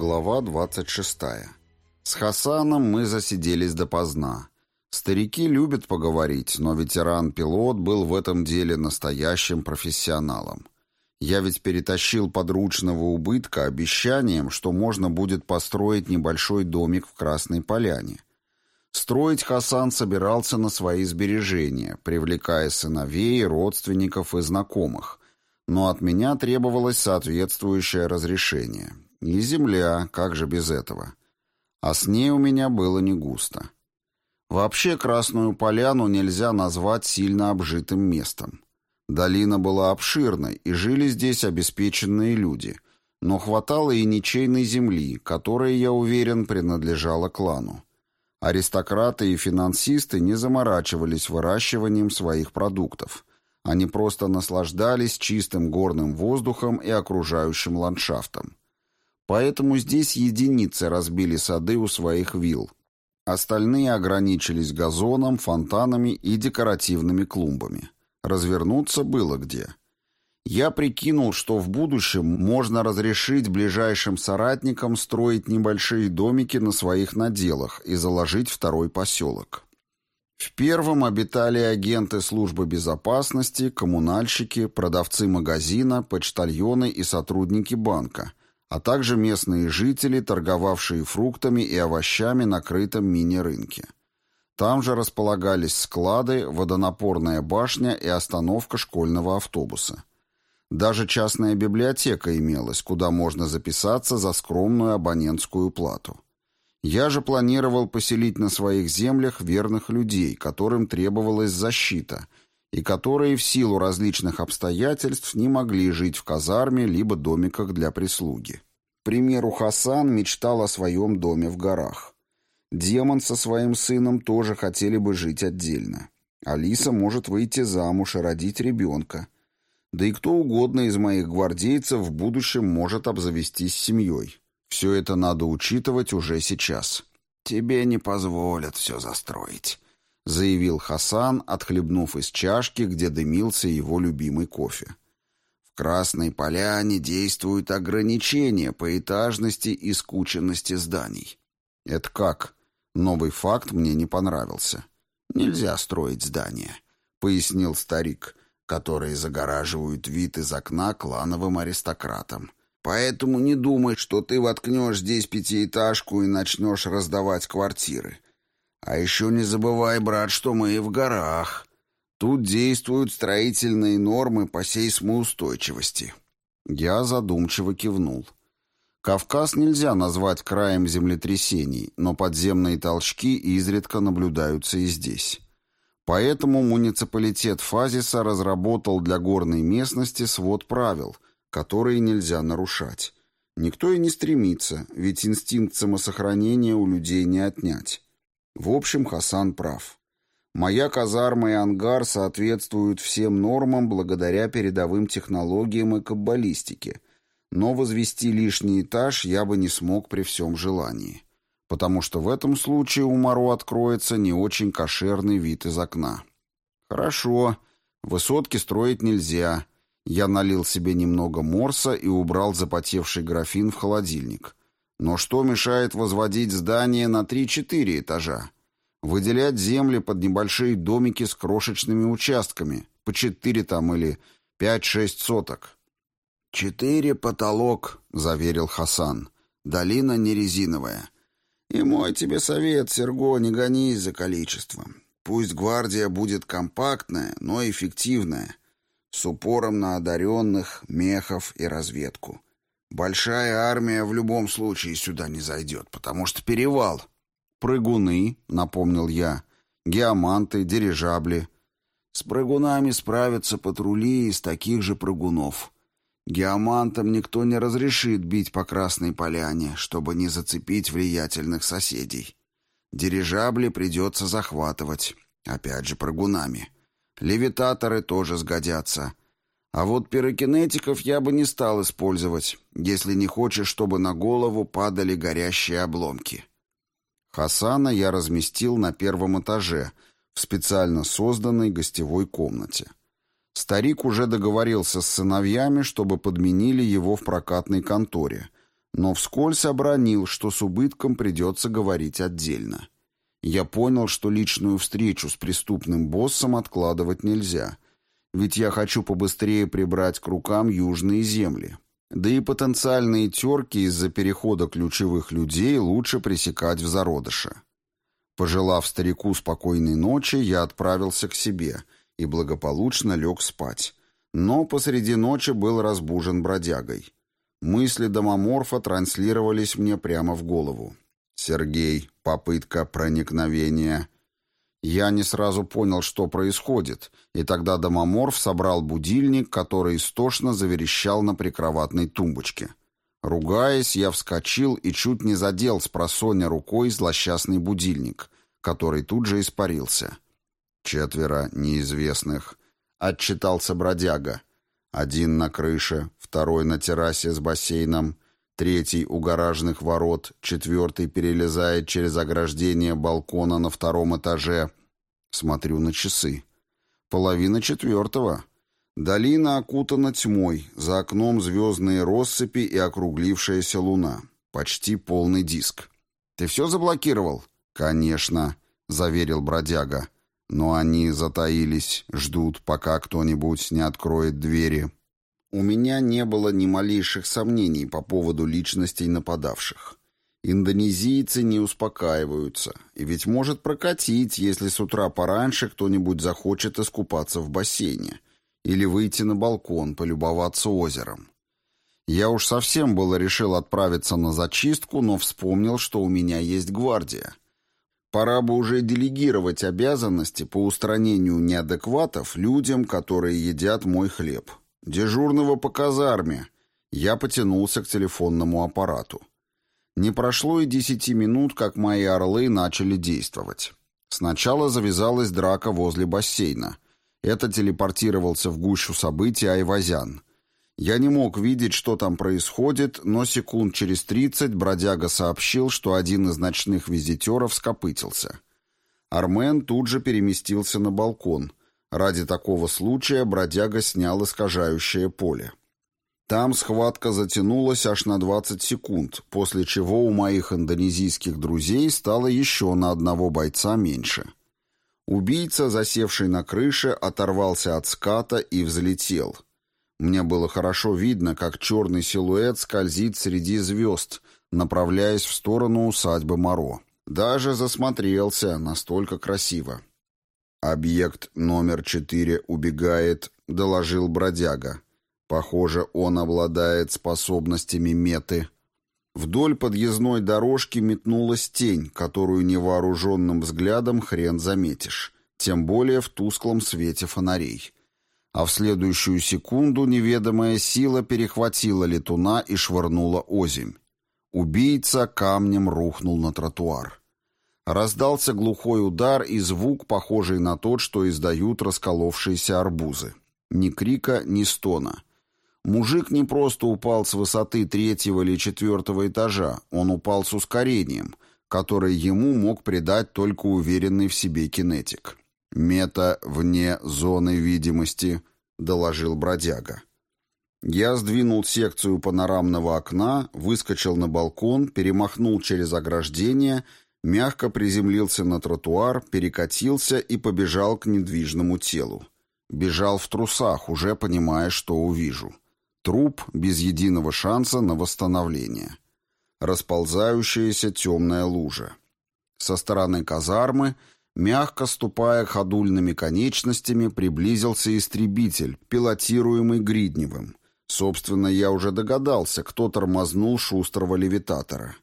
Глава 26. С Хасаном мы засиделись допоздна. Старики любят поговорить, но ветеран-пилот был в этом деле настоящим профессионалом. Я ведь перетащил подручного убытка обещанием, что можно будет построить небольшой домик в Красной Поляне. Строить Хасан собирался на свои сбережения, привлекая сыновей, родственников и знакомых, но от меня требовалось соответствующее разрешение. И земля, как же без этого. А с ней у меня было не густо. Вообще Красную Поляну нельзя назвать сильно обжитым местом. Долина была обширной, и жили здесь обеспеченные люди, но хватало и ничейной земли, которая, я уверен, принадлежала клану. Аристократы и финансисты не заморачивались выращиванием своих продуктов. Они просто наслаждались чистым горным воздухом и окружающим ландшафтом. Поэтому здесь единицы разбили сады у своих вилл. Остальные ограничились газоном, фонтанами и декоративными клумбами. Развернуться было где. Я прикинул, что в будущем можно разрешить ближайшим соратникам строить небольшие домики на своих наделах и заложить второй поселок. В первом обитали агенты службы безопасности, коммунальщики, продавцы магазина, почтальоны и сотрудники банка, а также местные жители, торговавшие фруктами и овощами на крытом мини-рынке. Там же располагались склады, водонапорная башня и остановка школьного автобуса. Даже частная библиотека имелась, куда можно записаться за скромную абонентскую плату. Я же планировал поселить на своих землях верных людей, которым требовалась защита, и которые в силу различных обстоятельств не могли жить в казарме либо домиках для прислуги. К примеру, Хасан мечтал о своем доме в горах. Демон со своим сыном тоже хотели бы жить отдельно. Алиса может выйти замуж и родить ребенка – да и кто угодно из моих гвардейцев в будущем может обзавестись семьей. Все это надо учитывать уже сейчас. «Тебе не позволят все застроить», — заявил Хасан, отхлебнув из чашки, где дымился его любимый кофе. «В Красной Поляне действуют ограничения по этажности и скученности зданий». «Это как?» Новый факт мне не понравился. «Нельзя строить здания», — пояснил старик которые загораживают вид из окна клановым аристократам. Поэтому не думай, что ты воткнешь здесь пятиэтажку и начнешь раздавать квартиры. А еще не забывай, брат, что мы в горах. Тут действуют строительные нормы по сейсмоустойчивости. Я задумчиво кивнул. Кавказ нельзя назвать краем землетрясений, но подземные толчки изредка наблюдаются и здесь. Поэтому муниципалитет Фазиса разработал для горной местности свод правил, которые нельзя нарушать. Никто и не стремится, ведь инстинкт самосохранения у людей не отнять. В общем, Хасан прав. Моя казарма и ангар соответствуют всем нормам благодаря передовым технологиям и каббалистике, но возвести лишний этаж я бы не смог при всем желании потому что в этом случае у Моро откроется не очень кошерный вид из окна. Хорошо, высотки строить нельзя. Я налил себе немного морса и убрал запотевший графин в холодильник. Но что мешает возводить здание на 3-4 этажа? Выделять земли под небольшие домики с крошечными участками, по 4 там или 5-6 соток. «Четыре потолок», — заверил Хасан. «Долина не резиновая. И мой тебе совет, Серго, не гонись за количеством. Пусть гвардия будет компактная, но эффективная, с упором на одаренных, мехов и разведку. Большая армия в любом случае сюда не зайдет, потому что перевал. Прыгуны, напомнил я, геоманты, дирижабли. С прыгунами справятся патрули из таких же прыгунов. Геомантам никто не разрешит бить по Красной Поляне, чтобы не зацепить влиятельных соседей. Дирижабли придется захватывать, опять же прыгунами. Левитаторы тоже сгодятся. А вот пирокинетиков я бы не стал использовать, если не хочешь, чтобы на голову падали горящие обломки. Хасана я разместил на первом этаже, в специально созданной гостевой комнате. Старик уже договорился с сыновьями, чтобы подменили его в прокатной конторе, но вскользь обронил, что с убытком придется говорить отдельно. Я понял, что личную встречу с преступным боссом откладывать нельзя, ведь я хочу побыстрее прибрать к рукам южные земли. Да и потенциальные терки из-за перехода ключевых людей лучше пресекать в зародыше. Пожелав старику спокойной ночи, я отправился к себе и благополучно лег спать. Но посреди ночи был разбужен бродягой. Мысли домоморфа транслировались мне прямо в голову. «Сергей, попытка проникновения». Я не сразу понял, что происходит, и тогда домоморф собрал будильник, который истошно заверещал на прикроватной тумбочке. Ругаясь, я вскочил и чуть не задел с просоня рукой злосчастный будильник, который тут же испарился. «Четверо неизвестных», — отчитался бродяга. Один на крыше, второй на террасе с бассейном, третий у гаражных ворот, четвертый перелезает через ограждение балкона на втором этаже. Смотрю на часы. Половина четвертого. Долина окутана тьмой, за окном звездные россыпи и округлившаяся луна. Почти полный диск. «Ты все заблокировал?» «Конечно», — заверил бродяга. Но они затаились, ждут, пока кто-нибудь не откроет двери. У меня не было ни малейших сомнений по поводу личностей нападавших. Индонезийцы не успокаиваются, и ведь может прокатить, если с утра пораньше кто-нибудь захочет искупаться в бассейне или выйти на балкон, полюбоваться озером. Я уж совсем было решил отправиться на зачистку, но вспомнил, что у меня есть гвардия. Пора бы уже делегировать обязанности по устранению неадекватов людям, которые едят мой хлеб. Дежурного по казарме. Я потянулся к телефонному аппарату. Не прошло и десяти минут, как мои орлы начали действовать. Сначала завязалась драка возле бассейна. Это телепортировался в гущу событий Айвазян. Я не мог видеть, что там происходит, но секунд через тридцать бродяга сообщил, что один из ночных визитеров скопытился. Армен тут же переместился на балкон. Ради такого случая бродяга снял искажающее поле. Там схватка затянулась аж на 20 секунд, после чего у моих индонезийских друзей стало еще на одного бойца меньше. Убийца, засевший на крыше, оторвался от ската и взлетел — мне было хорошо видно, как черный силуэт скользит среди звезд, направляясь в сторону усадьбы Моро. Даже засмотрелся, настолько красиво. «Объект номер четыре убегает», — доложил бродяга. «Похоже, он обладает способностями меты». Вдоль подъездной дорожки метнулась тень, которую невооруженным взглядом хрен заметишь, тем более в тусклом свете фонарей а в следующую секунду неведомая сила перехватила летуна и швырнула озимь. Убийца камнем рухнул на тротуар. Раздался глухой удар и звук, похожий на тот, что издают расколовшиеся арбузы. Ни крика, ни стона. Мужик не просто упал с высоты третьего или четвертого этажа, он упал с ускорением, которое ему мог придать только уверенный в себе кинетик. «Мета вне зоны видимости», — доложил бродяга. Я сдвинул секцию панорамного окна, выскочил на балкон, перемахнул через ограждение, мягко приземлился на тротуар, перекатился и побежал к недвижному телу. Бежал в трусах, уже понимая, что увижу. Труп без единого шанса на восстановление. Расползающаяся темная лужа. Со стороны казармы — Мягко ступая ходульными конечностями, приблизился истребитель, пилотируемый Гридневым. Собственно, я уже догадался, кто тормознул шустрого левитатора.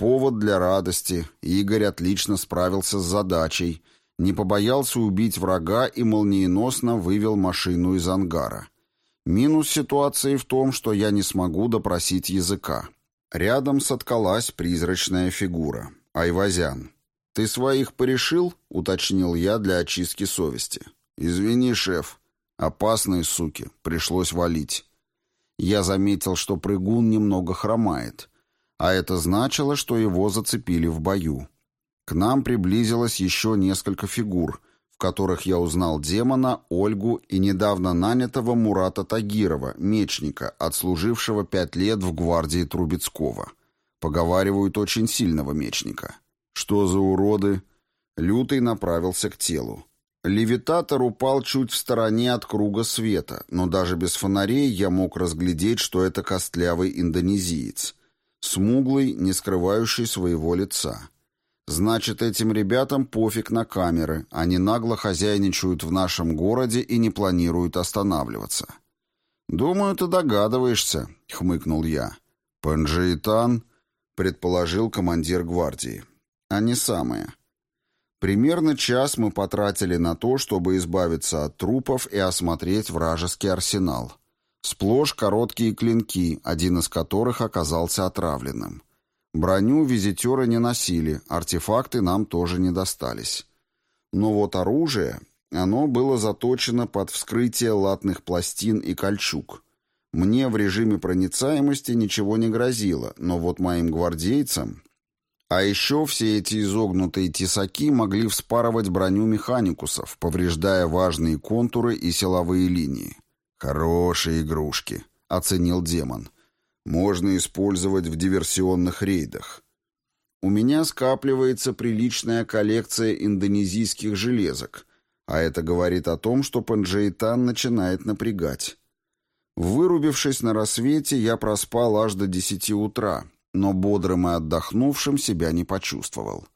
Повод для радости. Игорь отлично справился с задачей. Не побоялся убить врага и молниеносно вывел машину из ангара. Минус ситуации в том, что я не смогу допросить языка. Рядом соткалась призрачная фигура. Айвазян. «Ты своих порешил?» — уточнил я для очистки совести. «Извини, шеф. Опасные суки. Пришлось валить». Я заметил, что прыгун немного хромает, а это значило, что его зацепили в бою. К нам приблизилось еще несколько фигур, которых я узнал демона, Ольгу и недавно нанятого Мурата Тагирова, мечника, отслужившего пять лет в гвардии Трубецкого. Поговаривают очень сильного мечника. Что за уроды? Лютый направился к телу. Левитатор упал чуть в стороне от круга света, но даже без фонарей я мог разглядеть, что это костлявый индонезиец. Смуглый, не скрывающий своего лица. Значит, этим ребятам пофиг на камеры, они нагло хозяйничают в нашем городе и не планируют останавливаться. «Думаю, ты догадываешься», — хмыкнул я. «Панджиитан», — предположил командир гвардии. «Они самые». Примерно час мы потратили на то, чтобы избавиться от трупов и осмотреть вражеский арсенал. Сплошь короткие клинки, один из которых оказался отравленным. Броню визитеры не носили, артефакты нам тоже не достались. Но вот оружие, оно было заточено под вскрытие латных пластин и кольчуг. Мне в режиме проницаемости ничего не грозило, но вот моим гвардейцам... А еще все эти изогнутые тесаки могли вспарывать броню механикусов, повреждая важные контуры и силовые линии. «Хорошие игрушки», — оценил демон можно использовать в диверсионных рейдах. У меня скапливается приличная коллекция индонезийских железок, а это говорит о том, что Панджейтан начинает напрягать. Вырубившись на рассвете, я проспал аж до десяти утра, но бодрым и отдохнувшим себя не почувствовал.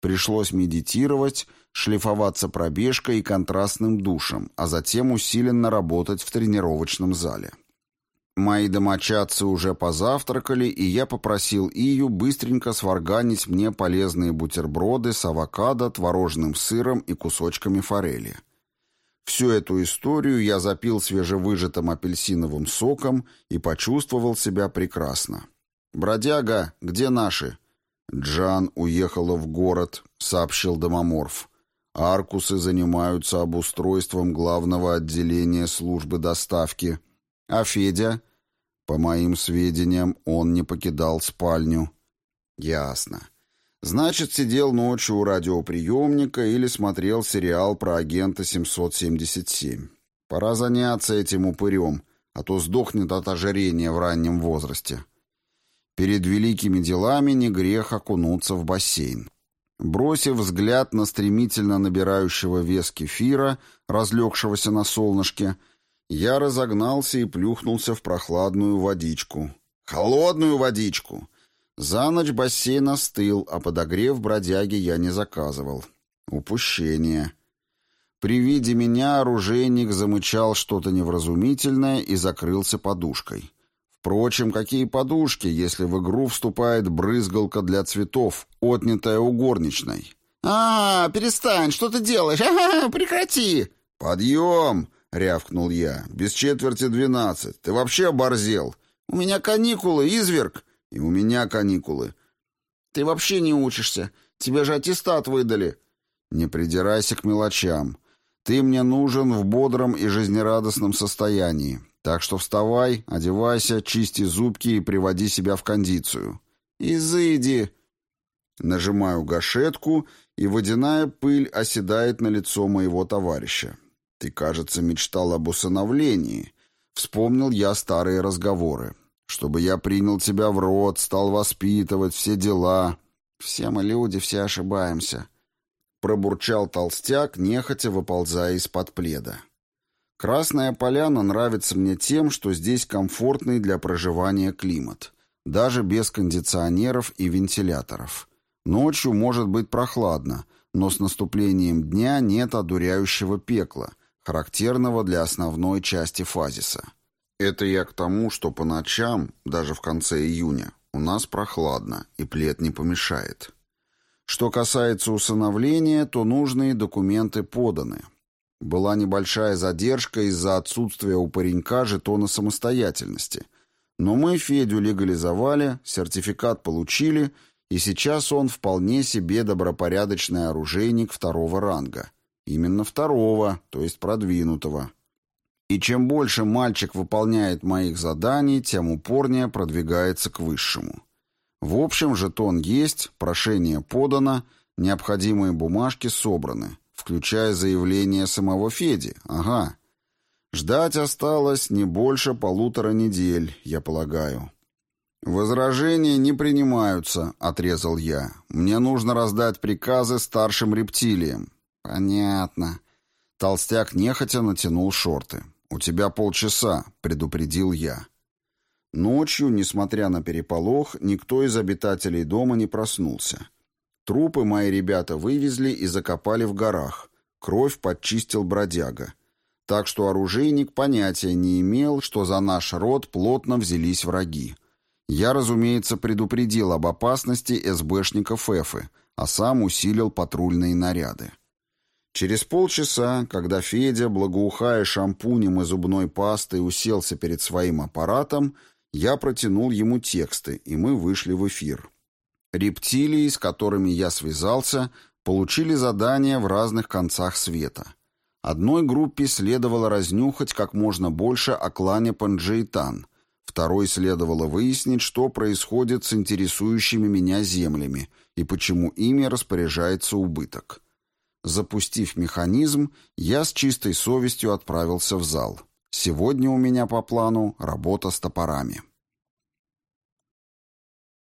Пришлось медитировать, шлифоваться пробежкой и контрастным душем, а затем усиленно работать в тренировочном зале. Мои домочадцы уже позавтракали, и я попросил Ию быстренько сварганить мне полезные бутерброды с авокадо, творожным сыром и кусочками форели. Всю эту историю я запил свежевыжатым апельсиновым соком и почувствовал себя прекрасно. «Бродяга, где наши?» «Джан уехала в город», — сообщил Домоморф. «Аркусы занимаются обустройством главного отделения службы доставки. А Федя?» По моим сведениям, он не покидал спальню. Ясно. Значит, сидел ночью у радиоприемника или смотрел сериал про агента 777. Пора заняться этим упырем, а то сдохнет от ожирения в раннем возрасте. Перед великими делами не грех окунуться в бассейн. Бросив взгляд на стремительно набирающего вес кефира, разлегшегося на солнышке, я разогнался и плюхнулся в прохладную водичку. Холодную водичку! За ночь бассейн остыл, а подогрев бродяги я не заказывал. Упущение. При виде меня оружейник замычал что-то невразумительное и закрылся подушкой. Впрочем, какие подушки, если в игру вступает брызгалка для цветов, отнятая у горничной? «А, перестань, что ты делаешь? Ага, прекрати!» «Подъем!» — рявкнул я. «Без четверти двенадцать. Ты вообще оборзел? У меня каникулы, изверг!» «И у меня каникулы». «Ты вообще не учишься. Тебе же аттестат выдали». «Не придирайся к мелочам. Ты мне нужен в бодром и жизнерадостном состоянии. Так что вставай, одевайся, чисти зубки и приводи себя в кондицию». «Изыди!» Нажимаю гашетку, и водяная пыль оседает на лицо моего товарища. «Ты, кажется, мечтал об усыновлении». Вспомнил я старые разговоры. «Чтобы я принял тебя в рот, стал воспитывать, все дела». «Все мы люди, все ошибаемся», — пробурчал толстяк, нехотя выползая из-под пледа. «Красная поляна нравится мне тем, что здесь комфортный для проживания климат, даже без кондиционеров и вентиляторов. Ночью может быть прохладно, но с наступлением дня нет одуряющего пекла, характерного для основной части фазиса. Это я к тому, что по ночам, даже в конце июня, у нас прохладно, и плед не помешает. Что касается усыновления, то нужные документы поданы. Была небольшая задержка из-за отсутствия у паренька жетона самостоятельности. Но мы Федю легализовали, сертификат получили, и сейчас он вполне себе добропорядочный оружейник второго ранга – Именно второго, то есть продвинутого. И чем больше мальчик выполняет моих заданий, тем упорнее продвигается к высшему. В общем, жетон есть, прошение подано, необходимые бумажки собраны. Включая заявление самого Феди. Ага. Ждать осталось не больше полутора недель, я полагаю. «Возражения не принимаются», — отрезал я. «Мне нужно раздать приказы старшим рептилиям». «Понятно». Толстяк нехотя натянул шорты. «У тебя полчаса», — предупредил я. Ночью, несмотря на переполох, никто из обитателей дома не проснулся. Трупы мои ребята вывезли и закопали в горах. Кровь подчистил бродяга. Так что оружейник понятия не имел, что за наш род плотно взялись враги. Я, разумеется, предупредил об опасности СБшников Эфы, а сам усилил патрульные наряды. Через полчаса, когда Федя, благоухая шампунем и зубной пастой, уселся перед своим аппаратом, я протянул ему тексты, и мы вышли в эфир. Рептилии, с которыми я связался, получили задания в разных концах света. Одной группе следовало разнюхать как можно больше о клане Панджейтан, второй следовало выяснить, что происходит с интересующими меня землями и почему ими распоряжается убыток. Запустив механизм, я с чистой совестью отправился в зал. Сегодня у меня по плану работа с топорами.